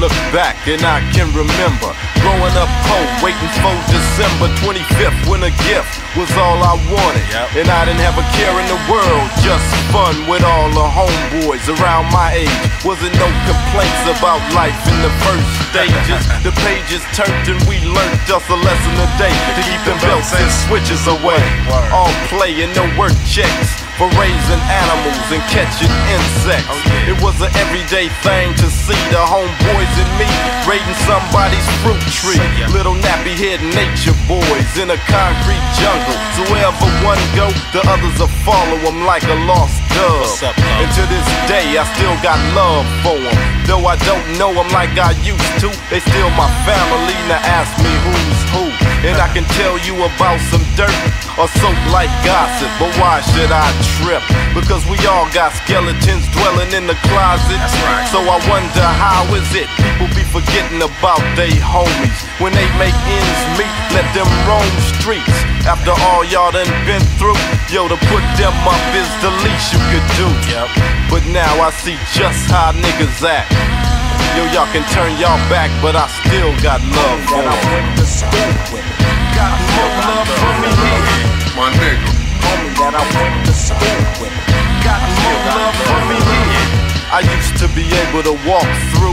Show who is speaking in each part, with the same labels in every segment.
Speaker 1: look back and I can remember growing up poor, waiting for December 25th when a gift was all I wanted. And I didn't have a care in the world, just fun with all the homeboys around my age. Wasn't no complaints about life in the first stages. the pages turned and we learned just a lesson a day to keep them belts and switches away. All play and no work checks for raising animals and catching insects. It was an everyday thing to see the homeboys and me raiding somebody's fruit tree. Little nappy head nature boys in a concrete jungle. So wherever one go, the others will follow them like a lost
Speaker 2: up.
Speaker 1: And to this day, I still got love for them. Though I don't know them like I used to, they still my family. Now ask me who's who. And I can tell you about some dirt or soap like gossip. But why should I trip? Because we all got skeletons dwelling in the closet.
Speaker 2: Right.
Speaker 1: So I wonder how is it people be forgetting about they homies when they make ends meet, let them roam streets. After all y'all done been through, yo, to put them up is the least you could do.
Speaker 2: Yep.
Speaker 1: But now I see just how niggas act. Yo, y'all can turn y'all back, but I still got love for
Speaker 3: that I
Speaker 1: them.
Speaker 3: went to school with.
Speaker 1: Got more love for me.
Speaker 4: My nigga.
Speaker 3: Homie that I went to school with.
Speaker 1: Got more love for me here. I used to be able to walk through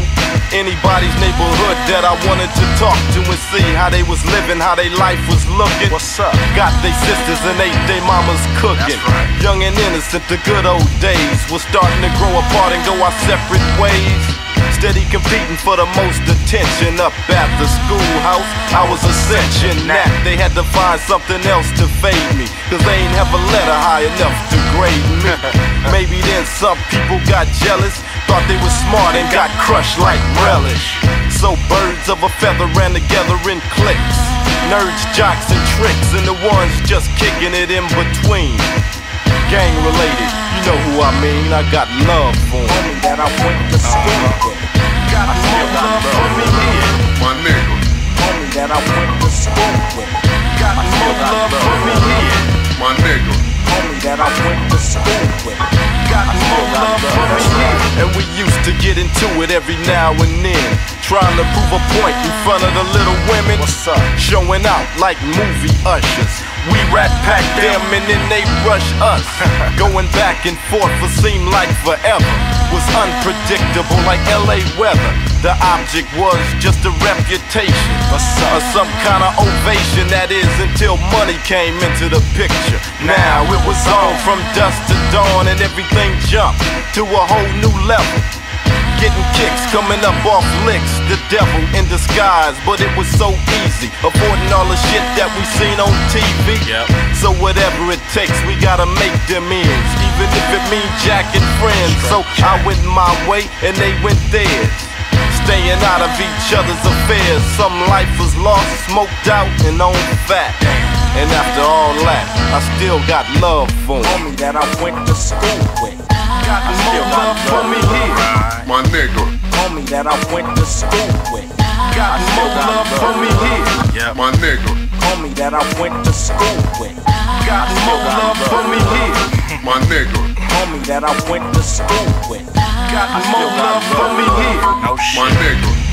Speaker 1: anybody's neighborhood that I wanted to talk to and see how they was living, how they life was looking.
Speaker 2: What's up?
Speaker 1: Got they sisters and ate they mamas cooking.
Speaker 2: Right.
Speaker 1: Young and innocent, the good old days was starting to grow apart and go our separate ways. Steady competing for the most attention up at the schoolhouse. I was ascension that they had to find something else to fade me. Cause they ain't have a letter high enough to grade me. Maybe then some people got jealous, thought they was smart and got crushed like relish. So birds of a feather ran together in cliques. Nerds, jocks, and tricks, and the ones just kicking it in between. Gang related, you know who I mean. I got love for
Speaker 3: Homie that I went to school uh-huh. with.
Speaker 1: Got more love for me here.
Speaker 4: My nigga.
Speaker 3: Homie that I went to school with.
Speaker 1: Got more love for me here.
Speaker 4: My nigga.
Speaker 3: Homie that I went to school with.
Speaker 1: Got more love for me here. And we used to get into it every now and then. Trying to prove a point in front of the little women.
Speaker 2: What's up?
Speaker 1: Showing out like movie ushers. We rat pack them and then they rush us. Going back and forth for seem like forever. Was unpredictable like LA weather. The object was just a reputation. Or so- or some kind of ovation that is until money came into the picture. Now it was on from dusk to dawn and everything jumped to a whole new level. Getting kicks coming up off licks, the devil in disguise, but it was so easy. Avoiding all the shit that we seen on TV.
Speaker 2: Yep.
Speaker 1: So whatever it takes, we gotta make them ends, even if it means jacking friends. So I went my way and they went theirs. Staying out of each other's affairs. Some life was lost, smoked out, and on fat. And after all that, I still got love for 'em.
Speaker 3: Homie that I went to school with. That I went to school with.
Speaker 1: Got more love for me here.
Speaker 2: Yep.
Speaker 4: My nigga.
Speaker 3: Homie that I went to school with.
Speaker 1: Got more love for me here.
Speaker 4: My nigga.
Speaker 3: Homie that I went to school with.
Speaker 1: Got more love for me here.
Speaker 2: No
Speaker 4: oh,
Speaker 2: shit.
Speaker 4: My nigga.